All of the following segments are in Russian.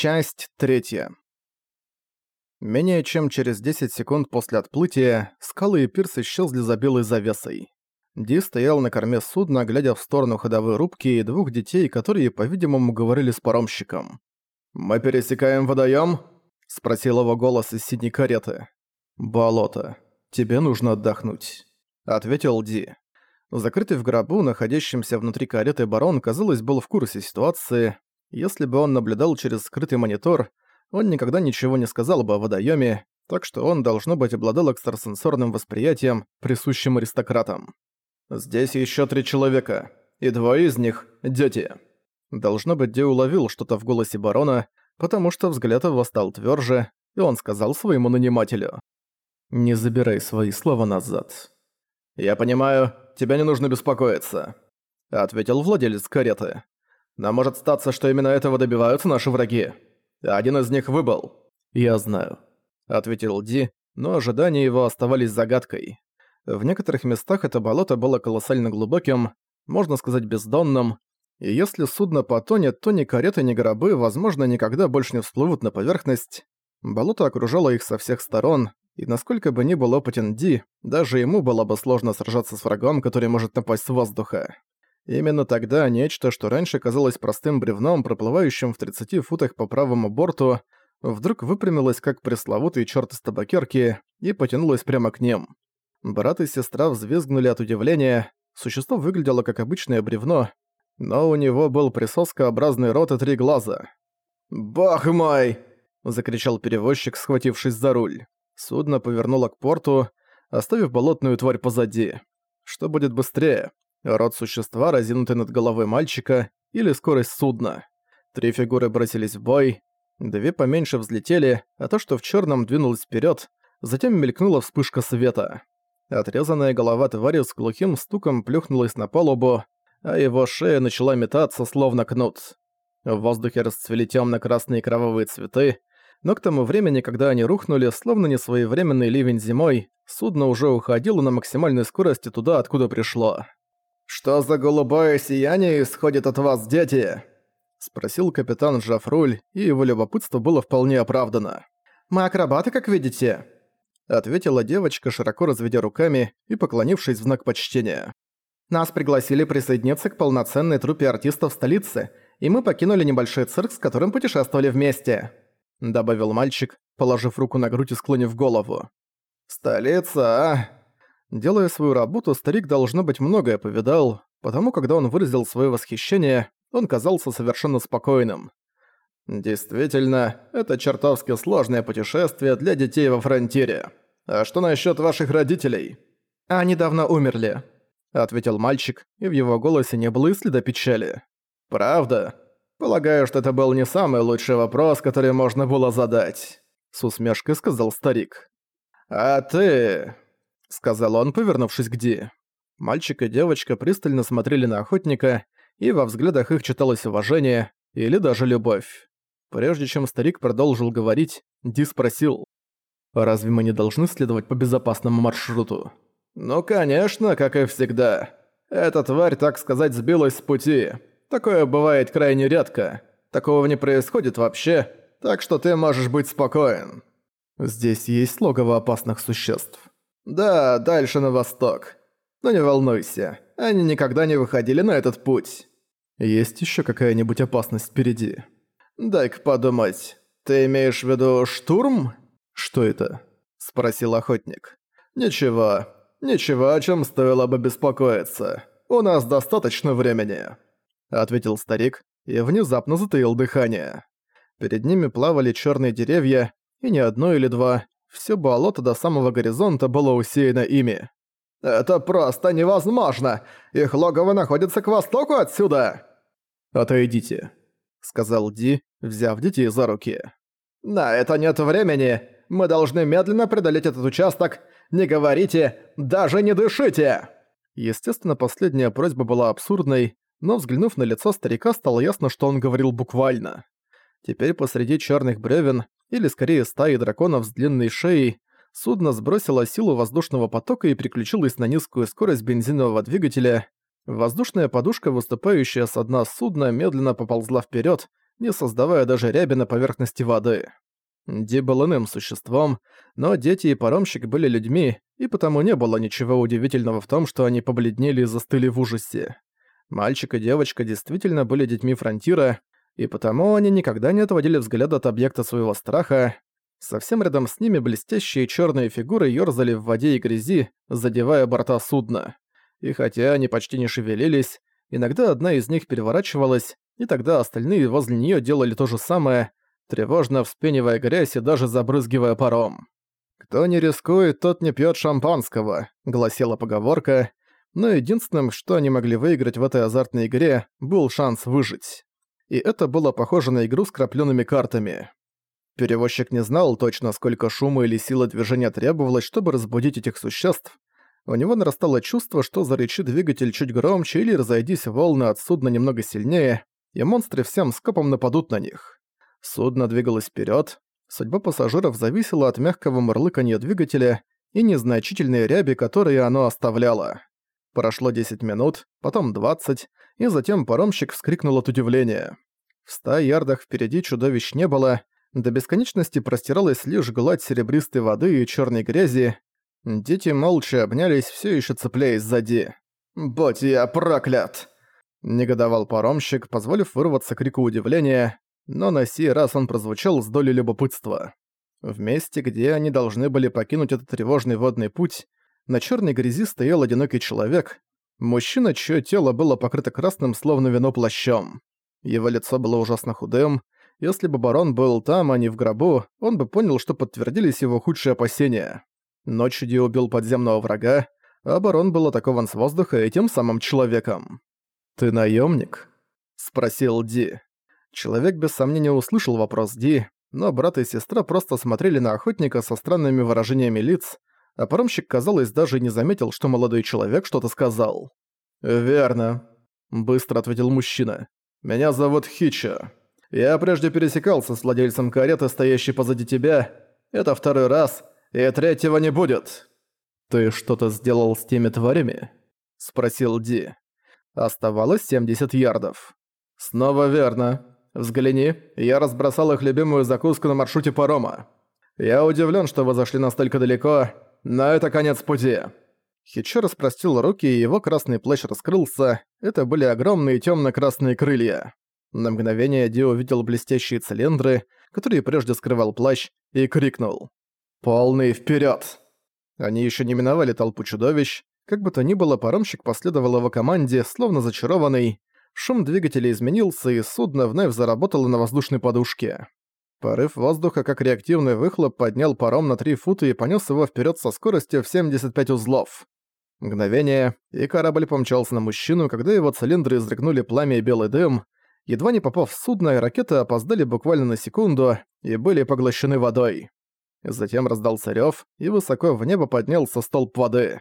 Часть третья. Менее чем через 10 секунд после отплытия скалы и пирс исчезли за белой завесой. Ди стоял на корме судна, глядя в сторону ходовой рубки и двух детей, которые, по-видимому, говорили с паромщиком. «Мы пересекаем водоем? спросил его голос из синей кареты. «Болото. Тебе нужно отдохнуть», — ответил Ди. Закрытый в гробу, находящимся внутри кареты барон, казалось, был в курсе ситуации, если бы он наблюдал через скрытый монитор, он никогда ничего не сказал бы о водоеме, так что он, должно быть, обладал экстрасенсорным восприятием, присущим аристократам. «Здесь еще три человека, и двое из них — дети». Должно быть, Ди уловил что-то в голосе барона, потому что взгляд его стал тверже, и он сказал своему нанимателю. «Не забирай свои слова назад». «Я понимаю, тебя не нужно беспокоиться», — ответил владелец кареты. Но может статься, что именно этого добиваются наши враги. Один из них выбыл. Я знаю, ответил Ди, но ожидания его оставались загадкой. В некоторых местах это болото было колоссально глубоким, можно сказать бездонным, и если судно потонет, то ни кареты, ни гробы, возможно, никогда больше не всплывут на поверхность. Болото окружало их со всех сторон, и насколько бы ни был опытен Ди, даже ему было бы сложно сражаться с врагом, который может напасть с воздуха. Именно тогда нечто, что раньше казалось простым бревном, проплывающим в 30 футах по правому борту, вдруг выпрямилось как пресловутый чёрт из табакерки и потянулось прямо к ним. Брат и сестра взвизгнули от удивления, существо выглядело как обычное бревно, но у него был присоскообразный рот и три глаза. «Бог мой!» – закричал перевозчик, схватившись за руль. Судно повернуло к порту, оставив болотную тварь позади. Что будет быстрее? Рот существа, разинутый над головой мальчика, или скорость судна. Три фигуры бросились в бой, две поменьше взлетели, а то, что в черном двинулось вперед, затем мелькнула вспышка света. Отрезанная голова твари с глухим стуком плюхнулась на палубу, а его шея начала метаться, словно кнут. В воздухе расцвели темно-красные кровавые цветы, но к тому времени, когда они рухнули, словно несвоевременный ливень зимой, судно уже уходило на максимальной скорости туда, откуда пришло. «Что за голубое сияние исходит от вас, дети?» — спросил капитан Жафруль, и его любопытство было вполне оправдано. «Мы акробаты, как видите», — ответила девочка, широко разведя руками и поклонившись в знак почтения. «Нас пригласили присоединиться к полноценной труппе артистов столицы, и мы покинули небольшой цирк, с которым путешествовали вместе», — добавил мальчик, положив руку на грудь и склонив голову. «Столица, а?» Делая свою работу, старик, должно быть, многое повидал, потому когда он выразил свое восхищение, он казался совершенно спокойным. «Действительно, это чертовски сложное путешествие для детей во фронтире. А что насчет ваших родителей?» «Они давно умерли», — ответил мальчик, и в его голосе не было и следа печали. «Правда? Полагаю, что это был не самый лучший вопрос, который можно было задать», — с усмешкой сказал старик. «А ты...» — сказал он, повернувшись к Ди. Мальчик и девочка пристально смотрели на охотника, и во взглядах их читалось уважение или даже любовь. Прежде чем старик продолжил говорить, Ди спросил, «Разве мы не должны следовать по безопасному маршруту?» «Ну, конечно, как и всегда. Эта тварь, так сказать, сбилась с пути. Такое бывает крайне редко. Такого не происходит вообще, так что ты можешь быть спокоен». «Здесь есть логово опасных существ», «Да, дальше на восток. Но не волнуйся, они никогда не выходили на этот путь. Есть еще какая-нибудь опасность впереди?» «Дай-ка подумать. Ты имеешь в виду штурм?» «Что это?» – спросил охотник. «Ничего. Ничего, о чем стоило бы беспокоиться. У нас достаточно времени», – ответил старик и внезапно затаил дыхание. Перед ними плавали черные деревья, и не одно или два, все болото до самого горизонта было усеяно ими. «Это просто невозможно! Их логово находится к востоку отсюда!» «Отойдите», — сказал Ди, взяв детей за руки. «На это нет времени! Мы должны медленно преодолеть этот участок! Не говорите, даже не дышите!» Естественно, последняя просьба была абсурдной, но взглянув на лицо старика, стало ясно, что он говорил буквально. Теперь посреди черных бревен или скорее стаи драконов с длинной шеей, судно сбросило силу воздушного потока и переключилось на низкую скорость бензинового двигателя. Воздушная подушка, выступающая с дна судна, медленно поползла вперед, не создавая даже ряби на поверхности воды. Ди был иным существом, но дети и паромщик были людьми, и потому не было ничего удивительного в том, что они побледнели и застыли в ужасе. Мальчик и девочка действительно были детьми Фронтира, и потому они никогда не отводили взгляд от объекта своего страха. Совсем рядом с ними блестящие черные фигуры ёрзали в воде и грязи, задевая борта судна. И хотя они почти не шевелились, иногда одна из них переворачивалась, и тогда остальные возле нее делали то же самое, тревожно вспенивая грязь и даже забрызгивая паром. «Кто не рискует, тот не пьет шампанского», — гласила поговорка, но единственным, что они могли выиграть в этой азартной игре, был шанс выжить и это было похоже на игру с крапленными картами. Перевозчик не знал точно, сколько шума или силы движения требовалось, чтобы разбудить этих существ. У него нарастало чувство, что зарычит двигатель чуть громче или разойдись волны от судна немного сильнее, и монстры всем скопом нападут на них. Судно двигалось вперед. Судьба пассажиров зависела от мягкого мурлыканья двигателя и незначительной ряби, которые оно оставляло. Прошло 10 минут, потом 20, и затем паромщик вскрикнул от удивления. В ста ярдах впереди чудовищ не было, до бесконечности простиралась лишь гладь серебристой воды и черной грязи. Дети молча обнялись, все еще цепляясь сзади. «Будь я проклят!» Негодовал паромщик, позволив вырваться крику удивления, но на сей раз он прозвучал с долей любопытства. В месте, где они должны были покинуть этот тревожный водный путь, на черной грязи стоял одинокий человек, Мужчина, чье тело было покрыто красным, словно вино плащом. Его лицо было ужасно худым. Если бы барон был там, а не в гробу, он бы понял, что подтвердились его худшие опасения. Ночью Ди убил подземного врага, а барон был атакован с воздуха этим самым человеком. «Ты наемник? спросил Ди. Человек без сомнения услышал вопрос Ди, но брат и сестра просто смотрели на охотника со странными выражениями лиц, а паромщик, казалось, даже не заметил, что молодой человек что-то сказал. «Верно», — быстро ответил мужчина. «Меня зовут Хича. Я прежде пересекался с владельцем кареты, стоящей позади тебя. Это второй раз, и третьего не будет». «Ты что-то сделал с теми тварями?» — спросил Ди. Оставалось 70 ярдов. «Снова верно. Взгляни, я разбросал их любимую закуску на маршруте парома. Я удивлен, что вы зашли настолько далеко, но это конец пути». Хичо распростил руки, и его красный плащ раскрылся. Это были огромные темно-красные крылья. На мгновение Ди увидел блестящие цилиндры, которые прежде скрывал плащ, и крикнул. «Полный вперед! Они еще не миновали толпу чудовищ. Как бы то ни было, паромщик последовал его команде, словно зачарованный. Шум двигателя изменился, и судно вновь заработало на воздушной подушке. Порыв воздуха, как реактивный выхлоп, поднял паром на 3 фута и понес его вперед со скоростью в 75 узлов. Мгновение, и корабль помчался на мужчину, когда его цилиндры изрыгнули пламя и белый дым. Едва не попав в судно, ракеты опоздали буквально на секунду и были поглощены водой. Затем раздался рёв, и высоко в небо поднялся столб воды.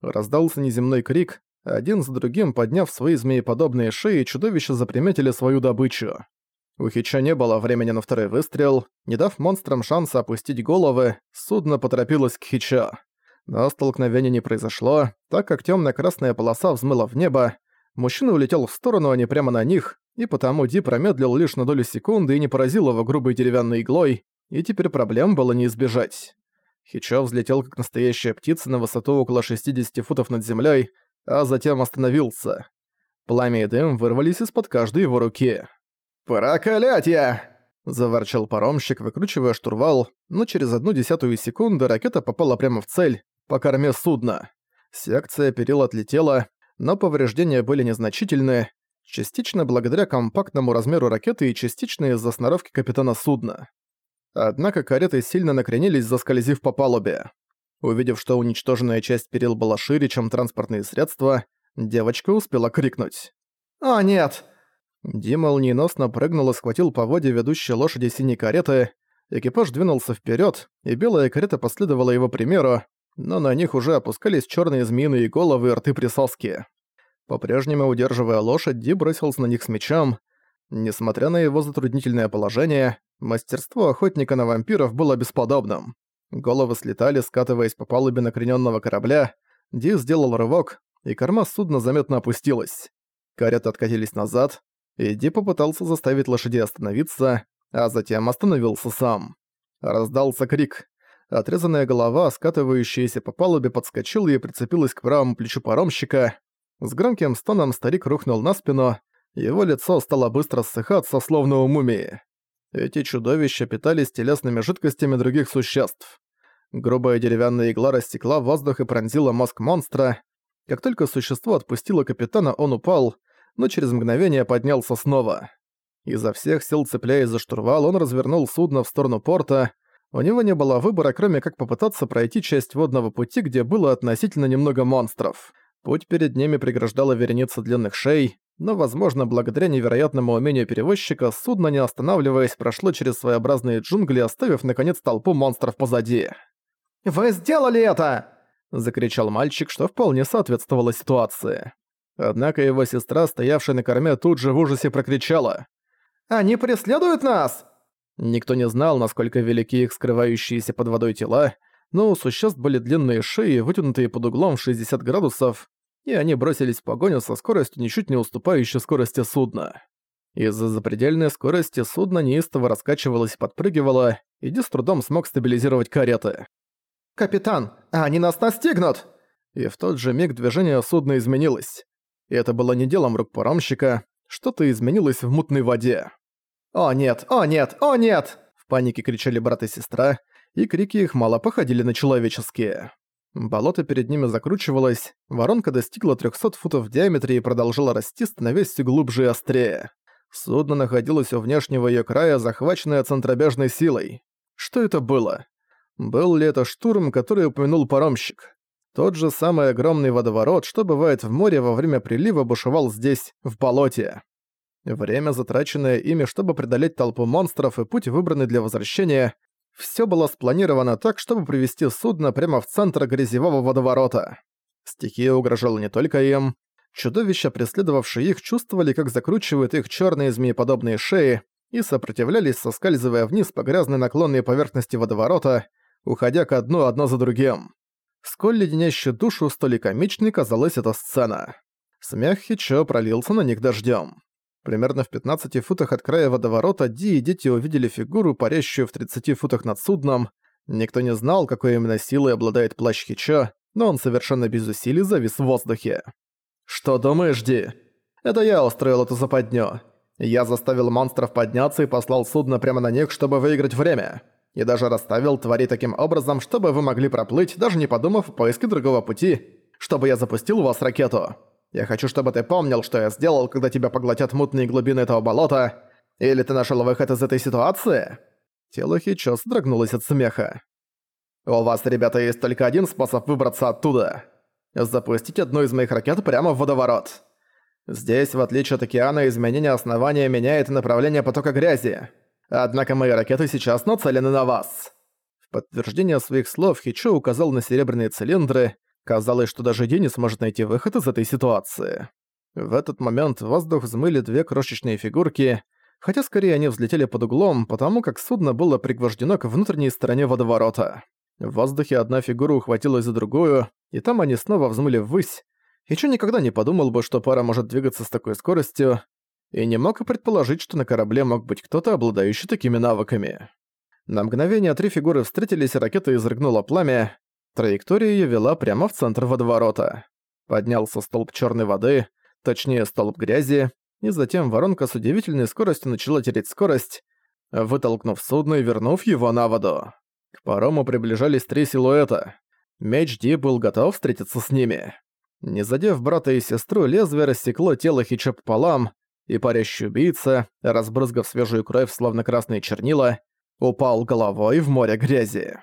Раздался неземной крик, один за другим подняв свои змееподобные шеи, чудовища заприметили свою добычу. У Хича не было времени на второй выстрел. Не дав монстрам шанса опустить головы, судно поторопилось к Хича. Но столкновения не произошло, так как темно красная полоса взмыла в небо. Мужчина улетел в сторону, а не прямо на них, и потому Ди промедлил лишь на долю секунды и не поразил его грубой деревянной иглой, и теперь проблем было не избежать. Хичо взлетел как настоящая птица на высоту около 60 футов над землей, а затем остановился. Пламя и дым вырвались из-под каждой его руки. «Проклятье!» – заворчал паромщик, выкручивая штурвал, но через одну десятую секунды ракета попала прямо в цель, по корме судна. Секция перил отлетела, но повреждения были незначительны, частично благодаря компактному размеру ракеты и частично из-за сноровки капитана судна. Однако кареты сильно накренились, заскользив по палубе. Увидев, что уничтоженная часть перил была шире, чем транспортные средства, девочка успела крикнуть. «О, нет! Ди молниеносно прыгнул и схватил по воде ведущей лошади синей кареты. Экипаж двинулся вперед, и белая карета последовала его примеру, но на них уже опускались черные змеиные головы и рты присоски. По-прежнему удерживая лошадь, Ди бросился на них с мечом. Несмотря на его затруднительное положение, мастерство охотника на вампиров было бесподобным. Головы слетали, скатываясь по палубе накрененного корабля. Ди сделал рывок, и корма судна заметно опустилась. Кареты откатились назад, Иди попытался заставить лошадей остановиться, а затем остановился сам. Раздался крик. Отрезанная голова, скатывающаяся по палубе, подскочила и прицепилась к правому плечу паромщика. С громким стоном старик рухнул на спину, его лицо стало быстро ссыхаться, словно у мумии. Эти чудовища питались телесными жидкостями других существ. Грубая деревянная игла растекла воздух и пронзила мозг монстра. Как только существо отпустило капитана, он упал, но через мгновение поднялся снова. Изо всех сил цепляясь за штурвал, он развернул судно в сторону порта. У него не было выбора, кроме как попытаться пройти часть водного пути, где было относительно немного монстров. Путь перед ними преграждала вереница длинных шей, но, возможно, благодаря невероятному умению перевозчика, судно, не останавливаясь, прошло через своеобразные джунгли, оставив, наконец, толпу монстров позади. «Вы сделали это!» — закричал мальчик, что вполне соответствовало ситуации. Однако его сестра, стоявшая на корме, тут же в ужасе прокричала. «Они преследуют нас!» Никто не знал, насколько велики их скрывающиеся под водой тела, но у существ были длинные шеи, вытянутые под углом в 60 градусов, и они бросились в погоню со скоростью ничуть не уступающей скорости судна. Из-за запредельной скорости судно неистово раскачивалось и подпрыгивало, и Ди с трудом смог стабилизировать кареты. «Капитан, они нас настигнут!» И в тот же миг движение судна изменилось. И это было не делом рук паромщика, что-то изменилось в мутной воде. «О нет! О нет! О нет!» В панике кричали брат и сестра, и крики их мало походили на человеческие. Болото перед ними закручивалось, воронка достигла 300 футов в диаметре и продолжала расти, становясь все глубже и острее. Судно находилось у внешнего ее края, захваченное центробежной силой. Что это было? Был ли это штурм, который упомянул паромщик? Тот же самый огромный водоворот, что бывает в море во время прилива, бушевал здесь, в болоте. Время, затраченное ими, чтобы преодолеть толпу монстров и путь, выбранный для возвращения, все было спланировано так, чтобы привести судно прямо в центр грязевого водоворота. Стихия угрожала не только им. Чудовища, преследовавшие их, чувствовали, как закручивают их черные змееподобные шеи и сопротивлялись, соскальзывая вниз по грязной наклонной поверхности водоворота, уходя ко дну одно за другим. Сколь леденящую душу, столь и комичной казалась эта сцена. Смех Хичо пролился на них дождем. Примерно в 15 футах от края водоворота Ди и дети увидели фигуру, парящую в 30 футах над судном. Никто не знал, какой именно силой обладает плащ Хичо, но он совершенно без усилий завис в воздухе. «Что думаешь, Ди? Это я устроил эту западню. Я заставил монстров подняться и послал судно прямо на них, чтобы выиграть время. И даже расставил твари таким образом, чтобы вы могли проплыть, даже не подумав о поиске другого пути, чтобы я запустил у вас ракету. Я хочу, чтобы ты помнил, что я сделал, когда тебя поглотят мутные глубины этого болота. Или ты нашел выход из этой ситуации?» Тело Хичо содрогнулось от смеха. «У вас, ребята, есть только один способ выбраться оттуда. Запустить одну из моих ракет прямо в водоворот. Здесь, в отличие от океана, изменение основания меняет направление потока грязи. Однако мои ракеты сейчас нацелены на вас». В подтверждение своих слов Хичо указал на серебряные цилиндры, Казалось, что даже Ди не сможет найти выход из этой ситуации. В этот момент в воздух взмыли две крошечные фигурки, хотя скорее они взлетели под углом, потому как судно было пригвождено к внутренней стороне водоворота. В воздухе одна фигура ухватилась за другую, и там они снова взмыли ввысь. Ичо никогда не подумал бы, что пара может двигаться с такой скоростью, и не мог и предположить, что на корабле мог быть кто-то, обладающий такими навыками. На мгновение три фигуры встретились, и ракета изрыгнула пламя, Траектория её вела прямо в центр водоворота. Поднялся столб чёрной воды, точнее столб грязи, и затем воронка с удивительной скоростью начала терять скорость, вытолкнув судно и вернув его на воду. К парому приближались три силуэта. Меч Ди был готов встретиться с ними. Не задев брата и сестру, лезвие рассекло тело Хича пополам, и парящий убийца, разбрызгав свежую кровь словно красные чернила, упал головой в море грязи.